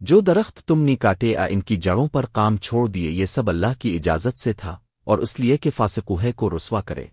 جو درخت تم نے کاٹے آ ان کی جڑوں پر کام چھوڑ دیے، یہ سب اللہ کی اجازت سے تھا اور اس لیے کہ فاسقوہے کو رسوا کرے۔